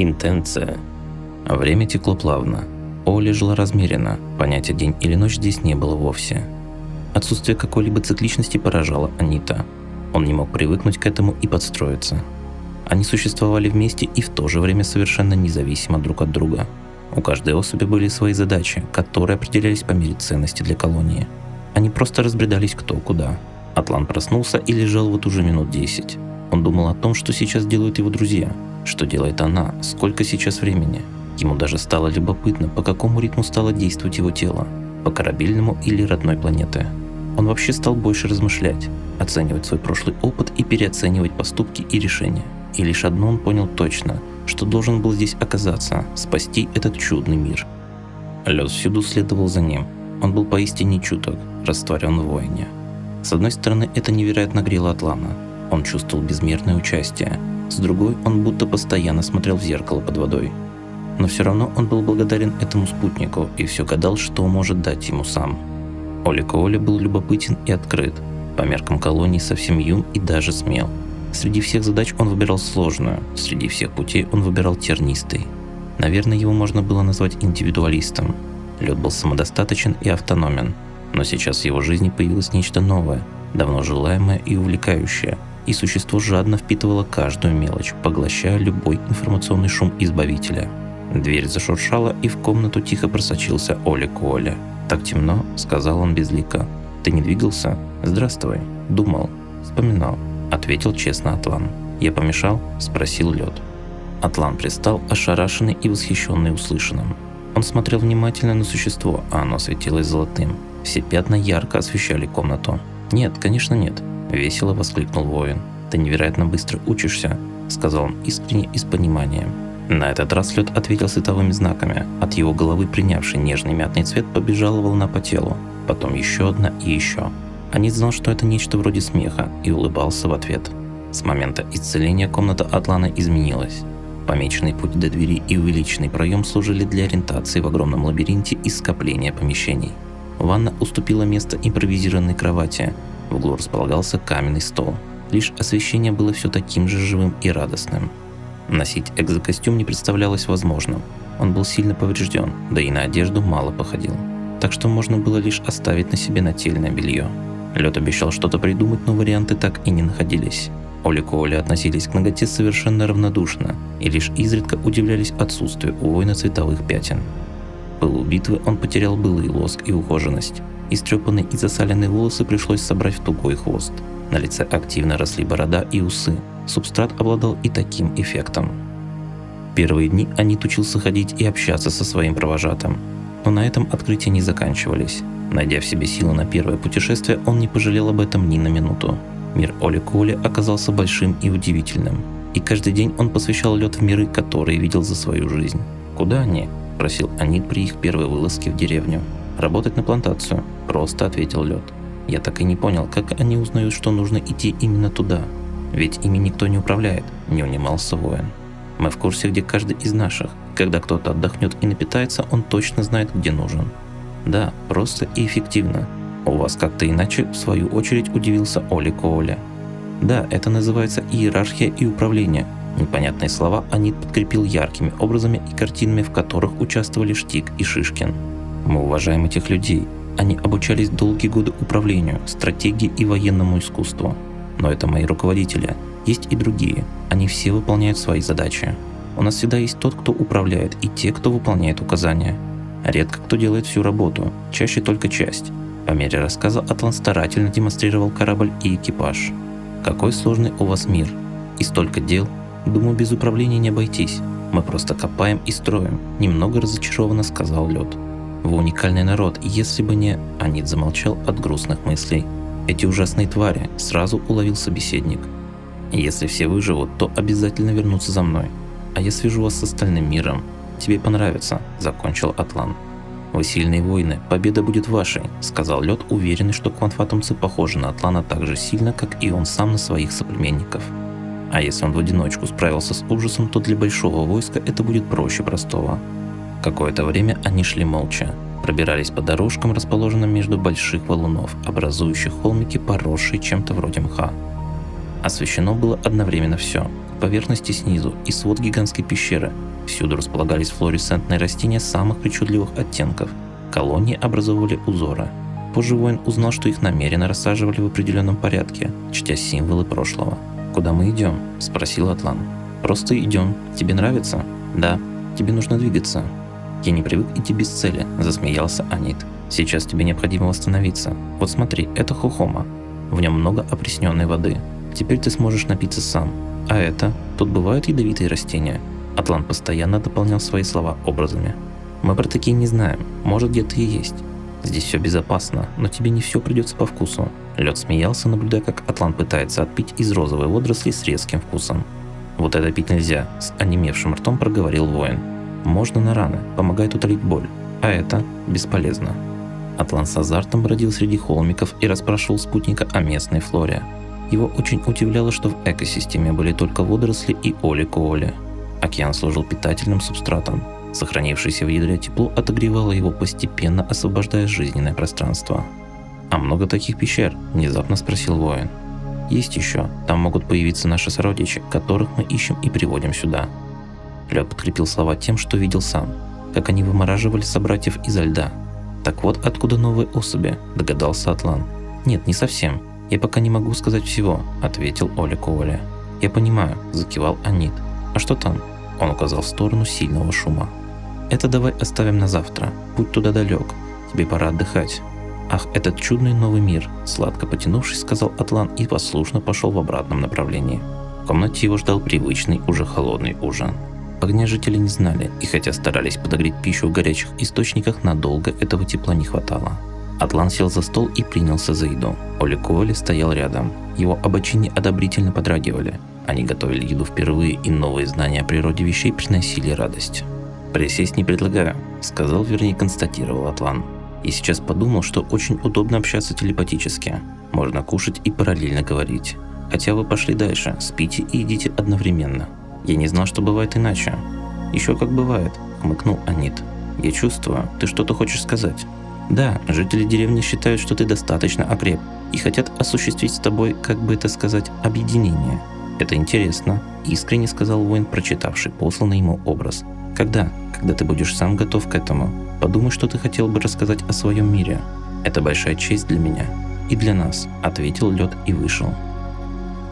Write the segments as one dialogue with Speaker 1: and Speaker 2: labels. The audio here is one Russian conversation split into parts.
Speaker 1: Интенция. Время текло плавно. Оля жила размеренно, понятия день или ночь здесь не было вовсе. Отсутствие какой-либо цикличности поражало Анита. Он не мог привыкнуть к этому и подстроиться. Они существовали вместе и в то же время совершенно независимо друг от друга. У каждой особи были свои задачи, которые определялись по мере ценности для колонии. Они просто разбредались кто куда. Атлан проснулся и лежал вот уже минут 10. Он думал о том, что сейчас делают его друзья, что делает она, сколько сейчас времени. Ему даже стало любопытно, по какому ритму стало действовать его тело, по корабельному или родной планеты. Он вообще стал больше размышлять, оценивать свой прошлый опыт и переоценивать поступки и решения. И лишь одно он понял точно, что должен был здесь оказаться, спасти этот чудный мир. Лед всюду следовал за ним. Он был поистине чуток, растворен в войне. С одной стороны, это невероятно грело Атлана. Он чувствовал безмерное участие. С другой, он будто постоянно смотрел в зеркало под водой. Но все равно он был благодарен этому спутнику и все гадал, что может дать ему сам. Олик Оля был любопытен и открыт. По меркам колонии совсем юн и даже смел. Среди всех задач он выбирал сложную, среди всех путей он выбирал тернистый. Наверное, его можно было назвать индивидуалистом. Лед был самодостаточен и автономен, но сейчас в его жизни появилось нечто новое, давно желаемое и увлекающее, и существо жадно впитывало каждую мелочь, поглощая любой информационный шум избавителя. Дверь зашуршала, и в комнату тихо просочился Оля Коля. «Так темно», — сказал он безлико. «Ты не двигался? Здравствуй. Думал. Вспоминал», — ответил честно Атлан. «Я помешал?» — спросил лед. Атлан пристал, ошарашенный и восхищенный услышанным. Он смотрел внимательно на существо, а оно светилось золотым. Все пятна ярко освещали комнату. «Нет, конечно нет», – весело воскликнул воин. «Ты невероятно быстро учишься», – сказал он искренне и с пониманием. На этот раз лед ответил световыми знаками. От его головы, принявший нежный мятный цвет, побежала волна по телу. Потом еще одна и еще. Анит знал, что это нечто вроде смеха, и улыбался в ответ. С момента исцеления комната Атлана изменилась. Помеченный путь до двери и увеличенный проем служили для ориентации в огромном лабиринте из скопления помещений. Ванна уступила место импровизированной кровати. В углу располагался каменный стол. Лишь освещение было все таким же живым и радостным. Носить экзокостюм не представлялось возможным. Он был сильно поврежден, да и на одежду мало походил. Так что можно было лишь оставить на себе нательное белье. Лед обещал что-то придумать, но варианты так и не находились. Олик и Оля относились к ноготе совершенно равнодушно и лишь изредка удивлялись отсутствию у воина цветовых пятен. Пылу битвы он потерял былый лоск и ухоженность. Истрепанные и засаленные волосы пришлось собрать в тугой хвост. На лице активно росли борода и усы. Субстрат обладал и таким эффектом. Первые дни Анит учился ходить и общаться со своим провожатым. Но на этом открытия не заканчивались. Найдя в себе силы на первое путешествие, он не пожалел об этом ни на минуту. Мир Оли Коли оказался большим и удивительным. И каждый день он посвящал лед в миры, которые видел за свою жизнь. «Куда они?» – спросил Анит при их первой вылазке в деревню. «Работать на плантацию», – просто ответил лед. Я так и не понял, как они узнают, что нужно идти именно туда. Ведь ими никто не управляет, не унимался воин. Мы в курсе, где каждый из наших. Когда кто-то отдохнет и напитается, он точно знает, где нужен. Да, просто и эффективно. У вас как-то иначе, в свою очередь, удивился Оли Коуля. Да, это называется иерархия и управление. Непонятные слова Анит подкрепил яркими образами и картинами, в которых участвовали Штик и Шишкин. Мы уважаем этих людей. Они обучались долгие годы управлению, стратегии и военному искусству. Но это мои руководители. Есть и другие. Они все выполняют свои задачи. У нас всегда есть тот, кто управляет, и те, кто выполняет указания. Редко кто делает всю работу, чаще только часть. По мере рассказа Атлан старательно демонстрировал корабль и экипаж. Какой сложный у вас мир. И столько дел. Думаю, без управления не обойтись. Мы просто копаем и строим. Немного разочарованно сказал Лед. Вы уникальный народ, если бы не... Анит замолчал от грустных мыслей. Эти ужасные твари, сразу уловил собеседник. Если все выживут, то обязательно вернутся за мной. А я свяжу вас с остальным миром. Тебе понравится, закончил Атлан. «Вы сильные воины, победа будет вашей», — сказал Лед, уверенный, что квантфатумцы похожи на Атлана так же сильно, как и он сам на своих соплеменников. А если он в одиночку справился с ужасом, то для большого войска это будет проще простого. Какое-то время они шли молча, пробирались по дорожкам, расположенным между больших валунов, образующих холмики, поросшие чем-то вроде мха. Освещено было одновременно все – поверхности снизу и свод гигантской пещеры. Всюду располагались флуоресцентные растения самых причудливых оттенков. Колонии образовывали узоры. Позже воин узнал, что их намеренно рассаживали в определенном порядке, чтя символы прошлого. «Куда мы идем?» – спросил Атлан. «Просто идем. Тебе нравится?» «Да. Тебе нужно двигаться». «Я не привык идти без цели», – засмеялся Анит. «Сейчас тебе необходимо восстановиться. Вот смотри, это хухома. В нем много опресненной воды. Теперь ты сможешь напиться сам. А это? Тут бывают ядовитые растения?» Атлан постоянно дополнял свои слова образами. «Мы про такие не знаем. Может, где-то и есть. Здесь все безопасно, но тебе не все придется по вкусу. Лед смеялся, наблюдая, как Атлан пытается отпить из розовой водоросли с резким вкусом. «Вот это пить нельзя», – с онемевшим ртом проговорил воин. «Можно на раны, помогает утолить боль, а это бесполезно». Атлан с азартом бродил среди холмиков и расспрашивал спутника о местной флоре. Его очень удивляло, что в экосистеме были только водоросли и оли-кооли. Океан служил питательным субстратом. Сохранившееся в ядре тепло отогревало его постепенно, освобождая жизненное пространство. «А много таких пещер?» – внезапно спросил воин. «Есть еще. Там могут появиться наши сородичи, которых мы ищем и приводим сюда». Лед подкрепил слова тем, что видел сам, как они вымораживали собратьев изо льда. «Так вот откуда новые особи», – догадался Атлан. «Нет, не совсем. Я пока не могу сказать всего», – ответил Оля Коваля. «Я понимаю», – закивал Анит. «А что там?» – он указал в сторону сильного шума. «Это давай оставим на завтра. Путь туда далек. Тебе пора отдыхать. «Ах, этот чудный новый мир!» – сладко потянувшись, сказал Атлан и послушно пошел в обратном направлении. В комнате его ждал привычный, уже холодный ужин. Огня жители не знали, и хотя старались подогреть пищу в горячих источниках, надолго этого тепла не хватало. Атлан сел за стол и принялся за еду. Оли Коли стоял рядом. Его обочини одобрительно подрагивали. Они готовили еду впервые, и новые знания о природе вещей приносили радость. «Присесть не предлагаю», — сказал, вернее констатировал Атлан. И сейчас подумал, что очень удобно общаться телепатически. Можно кушать и параллельно говорить. Хотя вы пошли дальше, спите и едите одновременно. Я не знал, что бывает иначе. Еще как бывает, хмыкнул Анит. Я чувствую, ты что-то хочешь сказать. Да, жители деревни считают, что ты достаточно окреп и хотят осуществить с тобой, как бы это сказать, объединение. Это интересно, искренне сказал воин, прочитавший посланный ему образ. Когда? Когда ты будешь сам готов к этому. Подумай, что ты хотел бы рассказать о своем мире. Это большая честь для меня. И для нас, ответил лед и вышел.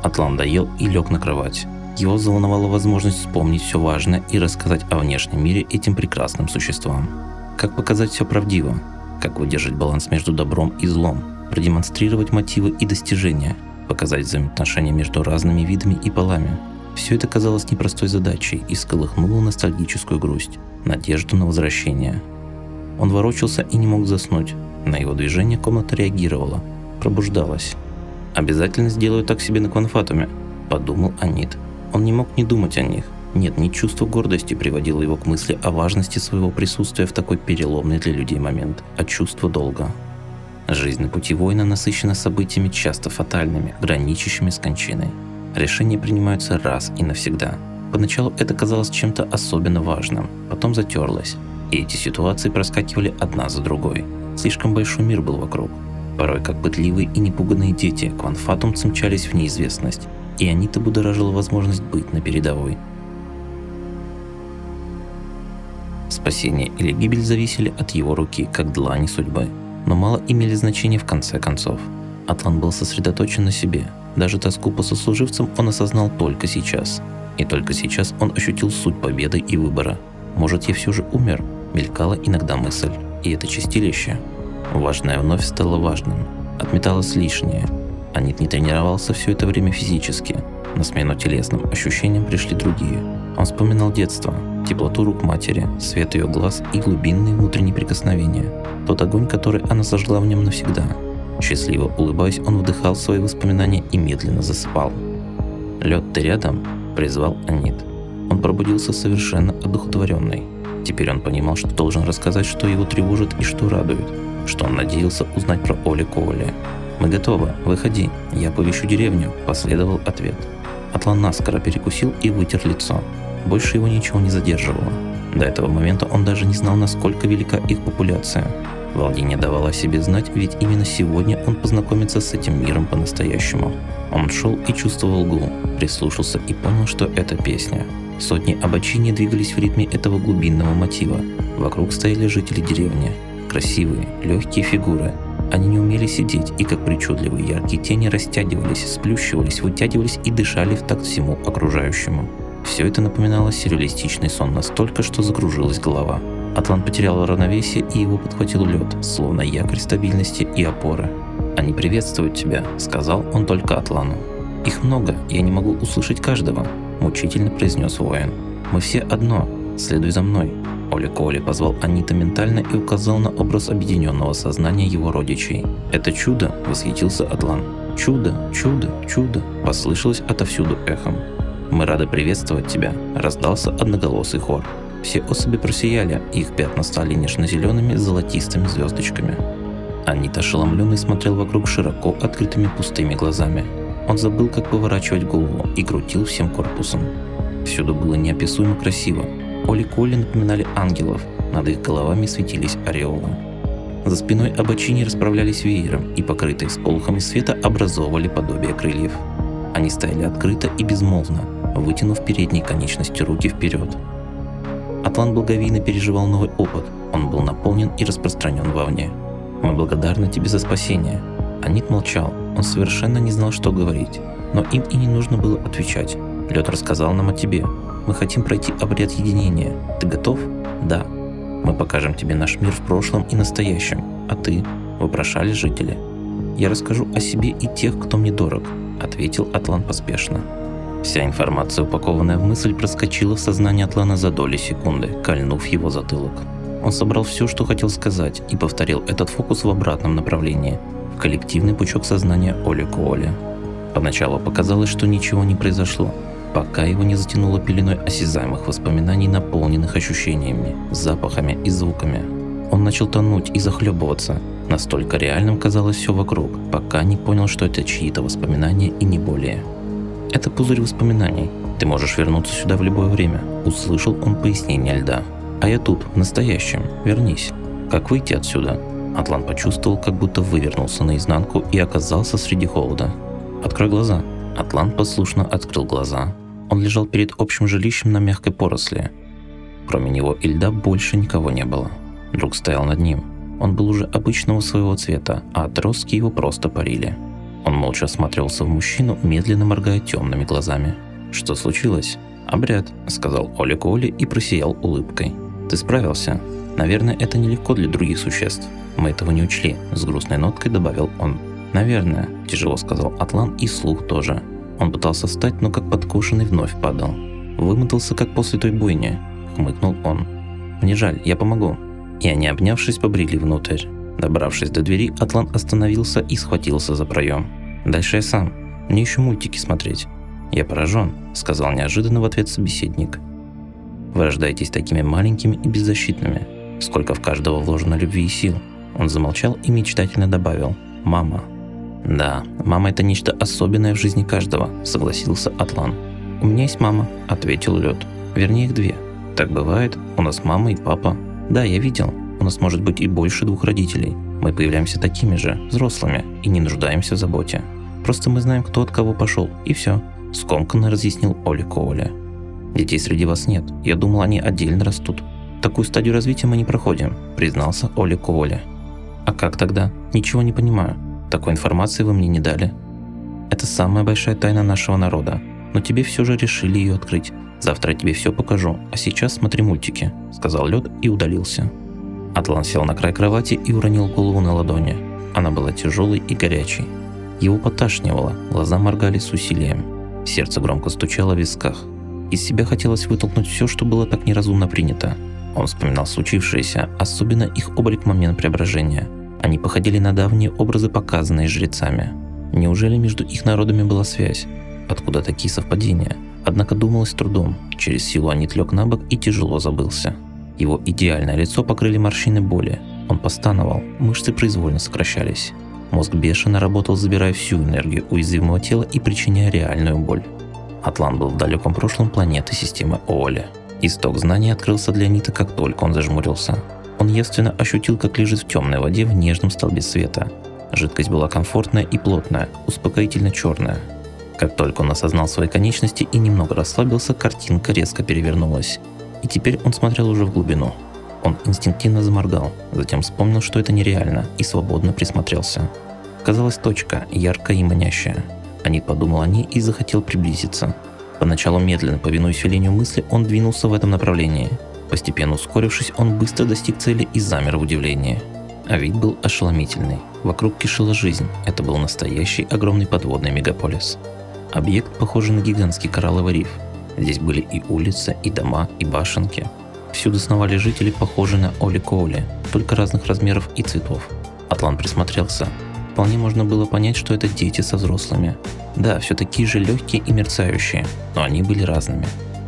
Speaker 1: Атлан доел и лег на кровать. Его взволновала возможность вспомнить все важное и рассказать о внешнем мире этим прекрасным существам. Как показать все правдиво, как выдержать баланс между добром и злом, продемонстрировать мотивы и достижения, показать взаимоотношения между разными видами и полами – все это казалось непростой задачей и сколыхнуло ностальгическую грусть, надежду на возвращение. Он ворочался и не мог заснуть. На его движение комната реагировала, пробуждалась. «Обязательно сделаю так себе на кванфатуме», – подумал Анит. Он не мог не думать о них. Нет, не чувство гордости приводило его к мысли о важности своего присутствия в такой переломный для людей момент, а чувство долга. Жизнь на пути воина насыщена событиями часто фатальными, граничащими с кончиной. Решения принимаются раз и навсегда. Поначалу это казалось чем-то особенно важным, потом затерлось, и эти ситуации проскакивали одна за другой. Слишком большой мир был вокруг. Порой, как пытливые и непуганные дети, кванфатумцы мчались в неизвестность, и они-то будоражила возможность быть на передовой. Спасение или гибель зависели от его руки, как длани судьбы, но мало имели значения в конце концов. Атлан был сосредоточен на себе, даже тоску по сослуживцам он осознал только сейчас. И только сейчас он ощутил суть победы и выбора. «Может, я все же умер?» – мелькала иногда мысль. И это чистилище. Важное вновь стало важным. Отметалось лишнее. Анит не тренировался все это время физически. На смену телесным ощущениям пришли другие. Он вспоминал детство, теплоту рук матери, свет ее глаз и глубинные внутренние прикосновения. Тот огонь, который она зажгла в нем навсегда – Счастливо улыбаясь, он вдыхал свои воспоминания и медленно засыпал. «Лед, ты рядом?» – призвал Анит. Он пробудился совершенно одухотворенный. Теперь он понимал, что должен рассказать, что его тревожит и что радует, что он надеялся узнать про Оли Коули. «Мы готовы, выходи, я повещу деревню», – последовал ответ. Атлан наскоро перекусил и вытер лицо. Больше его ничего не задерживало. До этого момента он даже не знал, насколько велика их популяция. Волнение давало о себе знать, ведь именно сегодня он познакомится с этим миром по-настоящему. Он шел и чувствовал гул, прислушался и понял, что это песня. Сотни обочиний двигались в ритме этого глубинного мотива. Вокруг стояли жители деревни. Красивые, легкие фигуры. Они не умели сидеть и как причудливые яркие тени растягивались, сплющивались, вытягивались и дышали в такт всему окружающему. Все это напоминало сюрреалистичный сон настолько, что закружилась голова. Атлан потерял равновесие и его подхватил лед, словно якорь стабильности и опоры. «Они приветствуют тебя», — сказал он только Атлану. «Их много, я не могу услышать каждого», — мучительно произнес воин. «Мы все одно, следуй за мной». Оля Коли позвал Анита ментально и указал на образ объединенного сознания его родичей. «Это чудо!» – восхитился Атлан. «Чудо! Чудо! Чудо!» – послышалось отовсюду эхом. «Мы рады приветствовать тебя!» – раздался одноголосый хор. Все особи просияли, их пятна стали нежно-зелеными золотистыми звездочками. Анит ошеломленный смотрел вокруг широко открытыми пустыми глазами. Он забыл, как поворачивать голову и крутил всем корпусом. Всюду было неописуемо красиво. Оли-коли напоминали ангелов, над их головами светились ореолы. За спиной обочини расправлялись веером и, покрытые сполохами света, образовывали подобие крыльев. Они стояли открыто и безмолвно, вытянув передние конечности руки вперед. Атлант благовейно переживал новый опыт, он был наполнен и распространен вовне. Мы благодарны тебе за спасение». Анит молчал, он совершенно не знал, что говорить. Но им и не нужно было отвечать. Лед рассказал нам о тебе. Мы хотим пройти обряд единения. Ты готов? Да. Мы покажем тебе наш мир в прошлом и настоящем. А ты? Вопрошали жители. Я расскажу о себе и тех, кто мне дорог, ответил Атлан поспешно. Вся информация, упакованная в мысль, проскочила в сознание Атлана за доли секунды, кольнув его затылок. Он собрал все, что хотел сказать, и повторил этот фокус в обратном направлении, в коллективный пучок сознания Оли Куоли. Поначалу показалось, что ничего не произошло, пока его не затянуло пеленой осязаемых воспоминаний, наполненных ощущениями, запахами и звуками. Он начал тонуть и захлебываться. Настолько реальным казалось все вокруг, пока не понял, что это чьи-то воспоминания и не более. Это пузырь воспоминаний. Ты можешь вернуться сюда в любое время. Услышал он пояснение льда. А я тут, в настоящем. Вернись. Как выйти отсюда? Атлан почувствовал, как будто вывернулся наизнанку и оказался среди холода. Открой глаза. Атлан послушно открыл глаза. Он лежал перед общим жилищем на мягкой поросли. Кроме него и льда больше никого не было. Друг стоял над ним. Он был уже обычного своего цвета, а отростки его просто парили. Он молча осматривался в мужчину, медленно моргая темными глазами. «Что случилось?» «Обряд», — сказал Олег Оли и просиял улыбкой. Ты справился. Наверное, это нелегко для других существ. Мы этого не учли, с грустной ноткой добавил он. Наверное, тяжело сказал Атлан и слух тоже. Он пытался встать, но как подкошенный вновь падал. Вымотался, как после той бойни, хмыкнул он. Мне жаль, я помогу. И они, обнявшись, побрели внутрь. Добравшись до двери, Атлан остановился и схватился за проем. Дальше я сам. Мне еще мультики смотреть. Я поражен, сказал неожиданно в ответ собеседник. Вы рождаетесь такими маленькими и беззащитными. Сколько в каждого вложено любви и сил. Он замолчал и мечтательно добавил «Мама». «Да, мама – это нечто особенное в жизни каждого», – согласился Атлан. «У меня есть мама», – ответил Лед. «Вернее, их две. Так бывает, у нас мама и папа. Да, я видел, у нас может быть и больше двух родителей. Мы появляемся такими же, взрослыми, и не нуждаемся в заботе. Просто мы знаем, кто от кого пошел, и все», – скомканно разъяснил Оля Коуля. Детей среди вас нет. Я думал, они отдельно растут. Такую стадию развития мы не проходим, признался Оля Коля. А как тогда? Ничего не понимаю. Такой информации вы мне не дали. Это самая большая тайна нашего народа. Но тебе все же решили ее открыть. Завтра я тебе все покажу, а сейчас смотри мультики», — сказал Лед и удалился. Атлан сел на край кровати и уронил голову на ладони. Она была тяжелой и горячей. Его поташнивало, глаза моргали с усилием. Сердце громко стучало в висках. Из себя хотелось вытолкнуть все, что было так неразумно принято. Он вспоминал случившееся, особенно их облик момент преображения. Они походили на давние образы, показанные жрецами. Неужели между их народами была связь? Откуда такие совпадения? Однако думалось трудом. Через силу Анит лег на бок и тяжело забылся. Его идеальное лицо покрыли морщины боли. Он постановал, мышцы произвольно сокращались. Мозг бешено работал, забирая всю энергию уязвимого тела и причиняя реальную боль. Атлан был в далеком прошлом планеты системы Оли. Исток знаний открылся для Нита, как только он зажмурился. Он явственно ощутил, как лежит в темной воде в нежном столбе света. Жидкость была комфортная и плотная, успокоительно черная. Как только он осознал свои конечности и немного расслабился, картинка резко перевернулась. И теперь он смотрел уже в глубину. Он инстинктивно заморгал, затем вспомнил, что это нереально, и свободно присмотрелся. Казалась точка, яркая и манящая. Анит подумал о ней и захотел приблизиться. Поначалу медленно, повинуясь велению мысли, он двинулся в этом направлении. Постепенно ускорившись, он быстро достиг цели и замер в удивлении. А вид был ошеломительный. Вокруг кишела жизнь. Это был настоящий огромный подводный мегаполис. Объект, похожий на гигантский коралловый риф. Здесь были и улицы, и дома, и башенки. Всюду сновали жители, похожие на Оли Коули, только разных размеров и цветов. Атлан присмотрелся. Вполне можно было понять, что это дети со взрослыми. Да, все такие же легкие и мерцающие, но они были разными.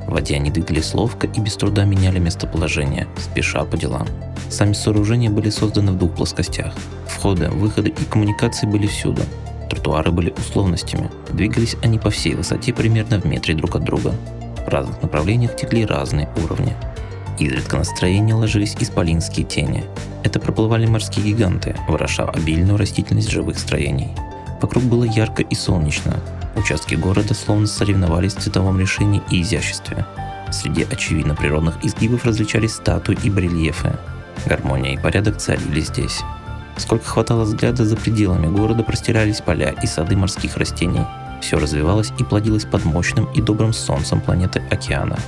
Speaker 1: В воде они двигались ловко и без труда меняли местоположение, спеша по делам. Сами сооружения были созданы в двух плоскостях. Входы, выходы и коммуникации были всюду. Тротуары были условностями. Двигались они по всей высоте примерно в метре друг от друга. В разных направлениях текли разные уровни. Изредка на строение ложились исполинские тени. Это проплывали морские гиганты, вороша обильную растительность живых строений. Вокруг было ярко и солнечно. Участки города словно соревновались в цветовом решении и изяществе. Среди очевидно природных изгибов различались статуи и барельефы. Гармония и порядок царили здесь. Сколько хватало взгляда, за пределами города простирались поля и сады морских растений. Все развивалось и плодилось под мощным и добрым солнцем планеты океана.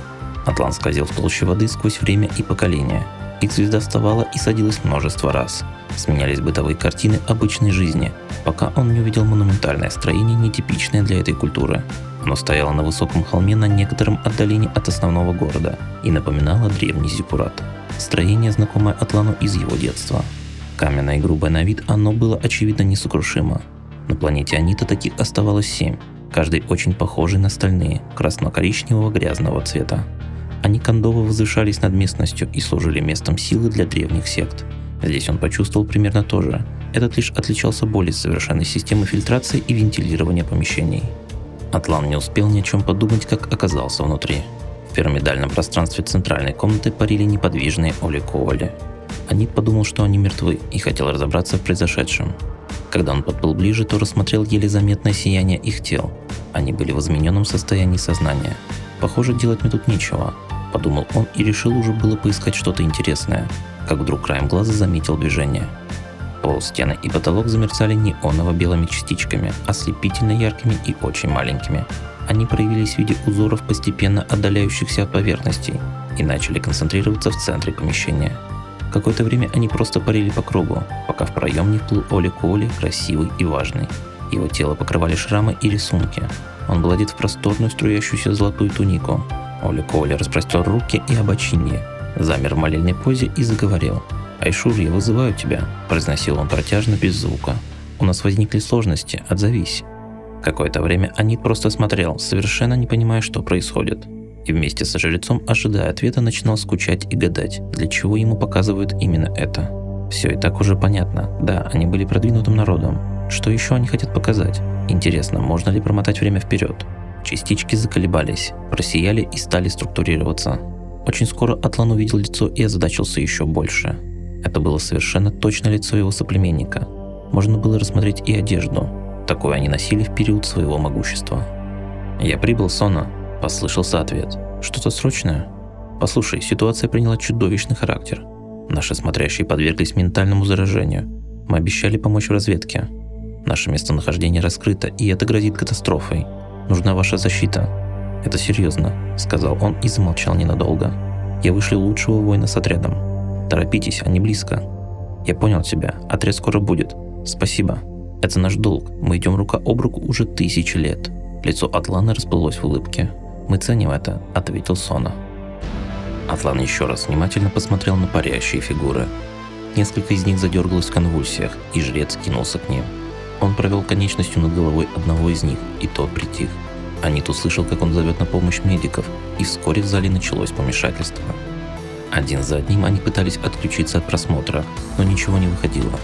Speaker 1: Атлант скользил в толще воды сквозь время и поколения. Их звезда вставала и садилась множество раз. Сменялись бытовые картины обычной жизни, пока он не увидел монументальное строение, нетипичное для этой культуры. Оно стояло на высоком холме на некотором отдалении от основного города и напоминало древний зиккурат. Строение, знакомое Атлану из его детства. Каменное и грубое на вид, оно было очевидно несокрушимо. На планете Анита таких оставалось семь, каждый очень похожий на остальные, красно-коричневого грязного цвета. Они кондово возвышались над местностью и служили местом силы для древних сект. Здесь он почувствовал примерно то же. Этот лишь отличался более совершенной системой фильтрации и вентилирования помещений. Атлан не успел ни о чем подумать, как оказался внутри. В пирамидальном пространстве центральной комнаты парили неподвижные Оли Коули. Анит подумал, что они мертвы и хотел разобраться в произошедшем. Когда он подплыл ближе, то рассмотрел еле заметное сияние их тел. Они были в измененном состоянии сознания. Похоже, делать мне тут нечего, подумал он и решил уже было поискать что-то интересное, как вдруг краем глаза заметил движение. Пол, стены и потолок замерцали неоново-белыми частичками, ослепительно яркими и очень маленькими. Они проявились в виде узоров, постепенно отдаляющихся от поверхностей, и начали концентрироваться в центре помещения. Какое-то время они просто парили по кругу, пока в проем не вплыл Оли Коли, красивый и важный. Его тело покрывали шрамы и рисунки. Он был одет в просторную струящуюся золотую тунику, Оля Коля распростер руки и обочинье, замер в молельной позе и заговорил. «Айшур, я вызываю тебя», – произносил он протяжно, без звука. «У нас возникли сложности, отзовись». Какое-то время Анит просто смотрел, совершенно не понимая, что происходит. И вместе со жрецом, ожидая ответа, начинал скучать и гадать, для чего ему показывают именно это. Все и так уже понятно. Да, они были продвинутым народом. Что еще они хотят показать? Интересно, можно ли промотать время вперед? Частички заколебались, просияли и стали структурироваться. Очень скоро Атлан увидел лицо и озадачился еще больше. Это было совершенно точно лицо его соплеменника. Можно было рассмотреть и одежду. Такое они носили в период своего могущества. «Я прибыл, Сона», – послышался ответ. «Что-то срочное?» «Послушай, ситуация приняла чудовищный характер. Наши смотрящие подверглись ментальному заражению. Мы обещали помочь в разведке. Наше местонахождение раскрыто, и это грозит катастрофой. Нужна ваша защита. Это серьезно, сказал он и замолчал ненадолго. Я вышлю лучшего воина с отрядом. Торопитесь, они близко. Я понял тебя, отряд скоро будет. Спасибо. Это наш долг. Мы идем рука об руку уже тысячи лет. Лицо Атлана расплылось в улыбке. Мы ценим это, ответил Сона. Атлан еще раз внимательно посмотрел на парящие фигуры. Несколько из них задергалось в конвульсиях, и жрец кинулся к ним. Он провел конечностью над головой одного из них, и тот притих. Анит услышал, как он зовет на помощь медиков, и вскоре в зале началось помешательство. Один за одним они пытались отключиться от просмотра, но ничего не выходило.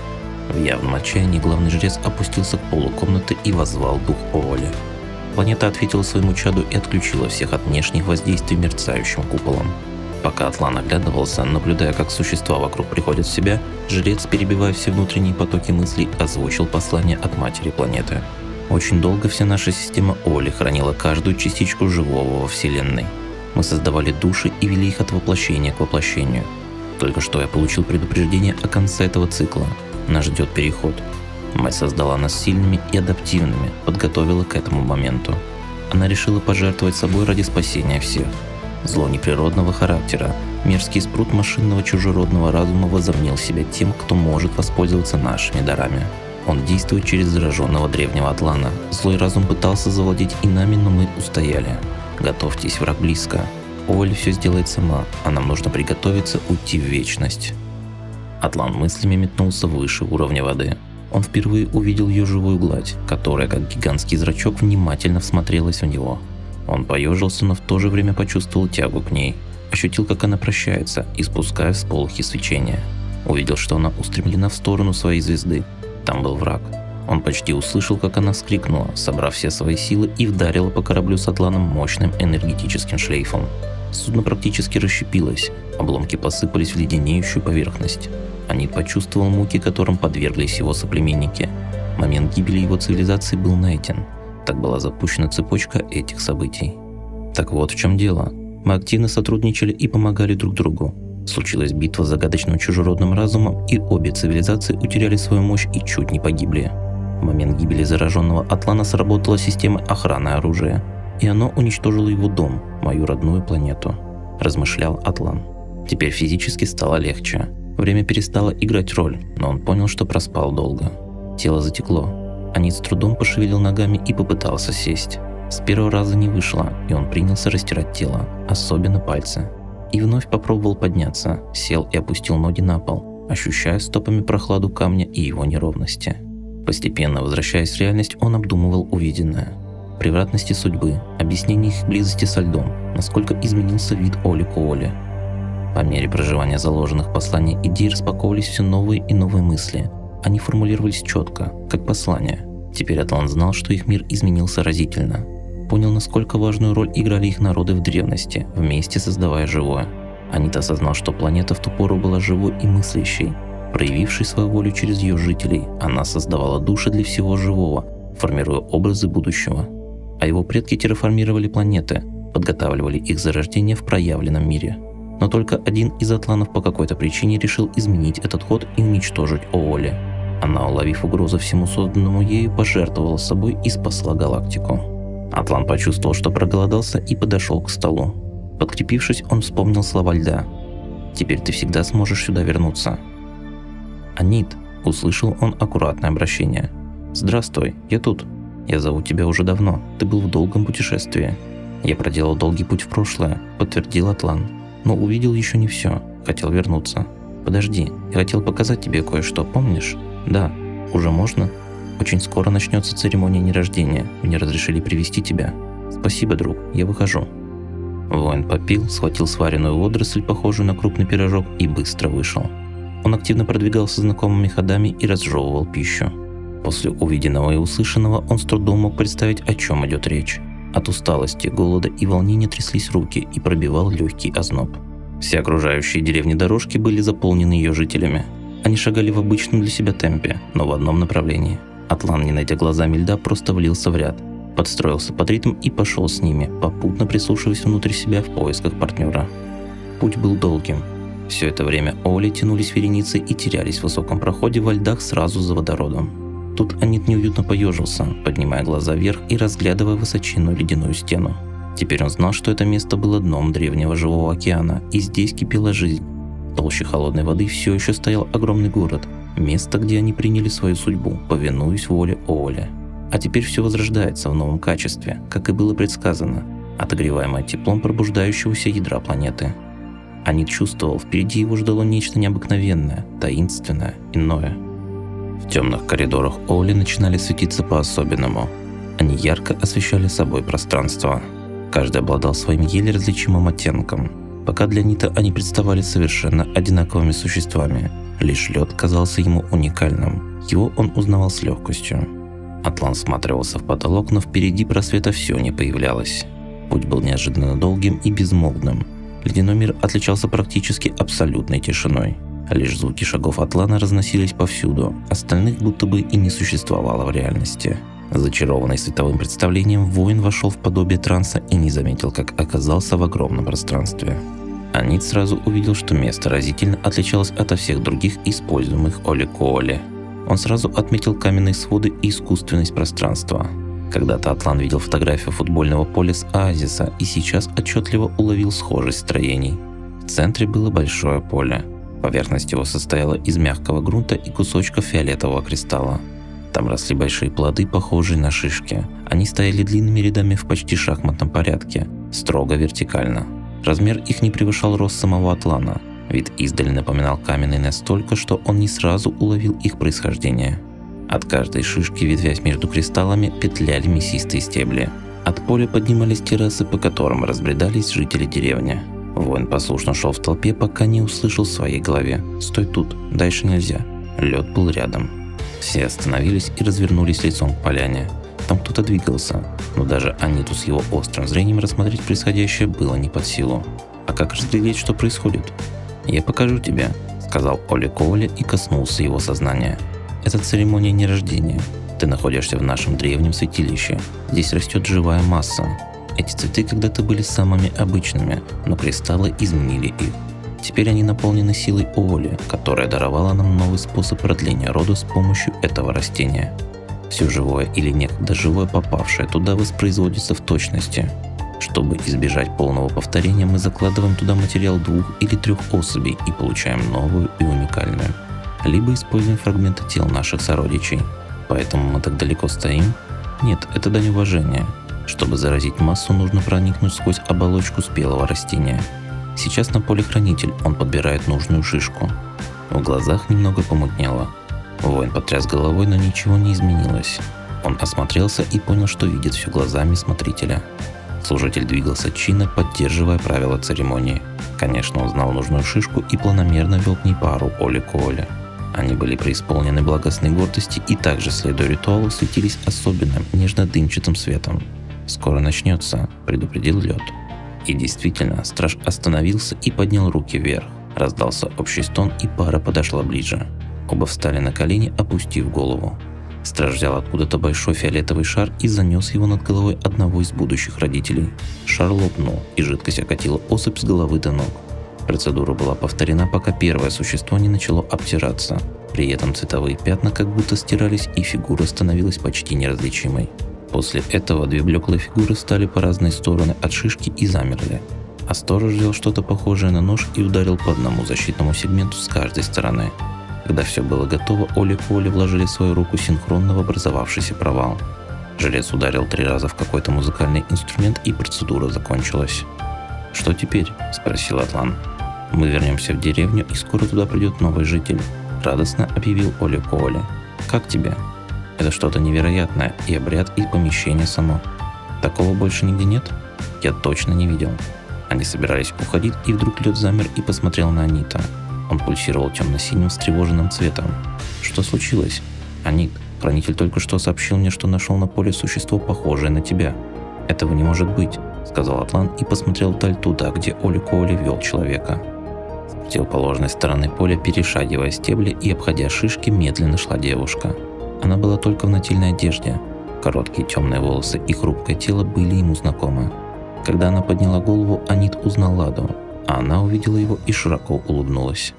Speaker 1: В явном отчаянии главный жрец опустился к полу комнаты и возвал дух Оли. Планета ответила своему чаду и отключила всех от внешних воздействий мерцающим куполом. Пока Атлан оглядывался, наблюдая, как существа вокруг приходят в себя, жрец, перебивая все внутренние потоки мыслей, озвучил послание от матери планеты. Очень долго вся наша система Оли хранила каждую частичку живого во Вселенной. Мы создавали души и вели их от воплощения к воплощению. Только что я получил предупреждение о конце этого цикла. Нас ждет переход. Мать создала нас сильными и адаптивными, подготовила к этому моменту. Она решила пожертвовать собой ради спасения всех. Зло неприродного характера, мерзкий спрут машинного чужеродного разума возомнил себя тем, кто может воспользоваться нашими дарами. Он действует через зараженного древнего Атлана. Злой разум пытался завладеть и нами, но мы устояли. Готовьтесь, враг близко. Оль все сделает сама, а нам нужно приготовиться уйти в вечность. Атлан мыслями метнулся выше уровня воды. Он впервые увидел ее живую гладь, которая, как гигантский зрачок, внимательно всмотрелась в него. Он поежился, но в то же время почувствовал тягу к ней. Ощутил, как она прощается, испуская всполохи свечения. Увидел, что она устремлена в сторону своей звезды. Там был враг. Он почти услышал, как она вскрикнула, собрав все свои силы и вдарила по кораблю с атланом мощным энергетическим шлейфом. Судно практически расщепилось, обломки посыпались в леденеющую поверхность. Они почувствовал муки, которым подверглись его соплеменники. Момент гибели его цивилизации был найден. Так была запущена цепочка этих событий. Так вот в чем дело. Мы активно сотрудничали и помогали друг другу. Случилась битва с загадочным чужеродным разумом, и обе цивилизации утеряли свою мощь и чуть не погибли. В момент гибели зараженного Атлана сработала система охраны оружия, и оно уничтожило его дом, мою родную планету, размышлял Атлан. Теперь физически стало легче. Время перестало играть роль, но он понял, что проспал долго. Тело затекло. Анит с трудом пошевелил ногами и попытался сесть. С первого раза не вышло, и он принялся растирать тело, особенно пальцы. И вновь попробовал подняться, сел и опустил ноги на пол, ощущая стопами прохладу камня и его неровности. Постепенно возвращаясь в реальность, он обдумывал увиденное. Превратности судьбы, объяснение их близости со льдом, насколько изменился вид Оли Кооли – по мере проживания заложенных посланий идей распаковывались все новые и новые мысли. Они формулировались четко, как послания. Теперь Атлант знал, что их мир изменился разительно. Понял, насколько важную роль играли их народы в древности, вместе создавая живое. Анит осознал, что планета в ту пору была живой и мыслящей. Проявившей свою волю через ее жителей, она создавала души для всего живого, формируя образы будущего. А его предки терраформировали планеты, подготавливали их зарождение в проявленном мире – но только один из атланов по какой-то причине решил изменить этот ход и уничтожить Ооли. Она, уловив угрозу всему созданному ею, пожертвовала собой и спасла галактику. Атлан почувствовал, что проголодался и подошел к столу. Подкрепившись, он вспомнил слова льда. «Теперь ты всегда сможешь сюда вернуться». «Анит», — услышал он аккуратное обращение. «Здравствуй, я тут. Я зову тебя уже давно. Ты был в долгом путешествии. Я проделал долгий путь в прошлое», — подтвердил Атлан но увидел еще не все. Хотел вернуться. Подожди, я хотел показать тебе кое-что, помнишь? Да, уже можно? Очень скоро начнется церемония нерождения. Мне разрешили привести тебя. Спасибо, друг, я выхожу. Воин попил, схватил сваренную водоросль, похожую на крупный пирожок, и быстро вышел. Он активно продвигался знакомыми ходами и разжевывал пищу. После увиденного и услышанного он с трудом мог представить, о чем идет речь. От усталости, голода и волнения тряслись руки и пробивал легкий озноб. Все окружающие деревни дорожки были заполнены ее жителями. Они шагали в обычном для себя темпе, но в одном направлении. Атлан, не найдя глазами льда, просто влился в ряд, подстроился под ритм и пошел с ними, попутно прислушиваясь внутрь себя в поисках партнера. Путь был долгим. Все это время Оли тянулись вереницы и терялись в высоком проходе во льдах сразу за водородом. Тут Анит неуютно поежился, поднимая глаза вверх и разглядывая высоченную ледяную стену. Теперь он знал, что это место было дном древнего живого океана, и здесь кипела жизнь. Толще холодной воды все еще стоял огромный город, место, где они приняли свою судьбу, повинуясь воле Оля. А теперь все возрождается в новом качестве, как и было предсказано, отогреваемое теплом пробуждающегося ядра планеты. Анит чувствовал, впереди его ждало нечто необыкновенное, таинственное, иное – в темных коридорах Оли начинали светиться по-особенному. Они ярко освещали собой пространство. Каждый обладал своим еле различимым оттенком. Пока для Нита они представали совершенно одинаковыми существами. Лишь лед казался ему уникальным. Его он узнавал с легкостью. Атлан всматривался в потолок, но впереди просвета все не появлялось. Путь был неожиданно долгим и безмолвным. Ледяной мир отличался практически абсолютной тишиной. Лишь звуки шагов Атлана разносились повсюду, остальных будто бы и не существовало в реальности. Зачарованный световым представлением, воин вошел в подобие транса и не заметил, как оказался в огромном пространстве. Анит сразу увидел, что место разительно отличалось от всех других используемых Оли-Кооли. Он сразу отметил каменные своды и искусственность пространства. Когда-то Атлан видел фотографию футбольного поля с оазиса и сейчас отчетливо уловил схожесть строений. В центре было большое поле. Поверхность его состояла из мягкого грунта и кусочков фиолетового кристалла. Там росли большие плоды, похожие на шишки. Они стояли длинными рядами в почти шахматном порядке, строго вертикально. Размер их не превышал рост самого Атлана. Вид издали напоминал каменный настолько, что он не сразу уловил их происхождение. От каждой шишки, ветвясь между кристаллами, петляли мясистые стебли. От поля поднимались террасы, по которым разбредались жители деревни. Воин послушно шел в толпе, пока не услышал в своей голове «Стой тут, дальше нельзя». Лед был рядом. Все остановились и развернулись лицом к поляне. Там кто-то двигался, но даже Аниту с его острым зрением рассмотреть происходящее было не под силу. А как разглядеть, что происходит? «Я покажу тебе», — сказал Оли Коули и коснулся его сознания. «Это церемония нерождения. Ты находишься в нашем древнем святилище. Здесь растет живая масса. Эти цветы когда-то были самыми обычными, но кристаллы изменили их. Теперь они наполнены силой Оли, которая даровала нам новый способ продления рода с помощью этого растения. Все живое или некогда живое, попавшее туда, воспроизводится в точности. Чтобы избежать полного повторения, мы закладываем туда материал двух или трех особей и получаем новую и уникальную. Либо используем фрагменты тел наших сородичей. Поэтому мы так далеко стоим? Нет, это дань уважения. Чтобы заразить массу, нужно проникнуть сквозь оболочку спелого растения – Сейчас на поле хранитель, он подбирает нужную шишку. В глазах немного помутнело. Воин потряс головой, но ничего не изменилось. Он осмотрелся и понял, что видит все глазами смотрителя. Служитель двигался чинно, поддерживая правила церемонии. Конечно, он знал нужную шишку и планомерно вел к ней пару Оли Коли. Они были преисполнены благостной гордости и также, следуя ритуалу, светились особенным нежно-дымчатым светом. «Скоро начнется», – предупредил лед. И действительно, страж остановился и поднял руки вверх. Раздался общий стон, и пара подошла ближе. Оба встали на колени, опустив голову. Страж взял откуда-то большой фиолетовый шар и занес его над головой одного из будущих родителей. Шар лопнул, и жидкость окатила особь с головы до ног. Процедура была повторена, пока первое существо не начало обтираться. При этом цветовые пятна как будто стирались, и фигура становилась почти неразличимой. После этого две блеклые фигуры стали по разные стороны от шишки и замерли. А сторож сделал что-то похожее на нож и ударил по одному защитному сегменту с каждой стороны. Когда все было готово, Оли и Оли вложили свою руку синхронно в образовавшийся провал. Жилец ударил три раза в какой-то музыкальный инструмент и процедура закончилась. «Что теперь?» – спросил Атлан. «Мы вернемся в деревню и скоро туда придет новый житель», – радостно объявил Оли Коли. «Как тебе?» Это что-то невероятное, и обряд, и помещение само. Такого больше нигде нет? Я точно не видел. Они собирались уходить, и вдруг лед замер и посмотрел на Анита. Он пульсировал темно-синим встревоженным цветом. Что случилось? Анит, хранитель только что сообщил мне, что нашел на поле существо, похожее на тебя. Этого не может быть, сказал Атлан и посмотрел вдаль туда, где Оли Коли вел человека. С противоположной стороны поля, перешагивая стебли и обходя шишки, медленно шла девушка. Она была только в нательной одежде. Короткие темные волосы и хрупкое тело были ему знакомы. Когда она подняла голову, Анит узнал Ладу, а она увидела его и широко улыбнулась.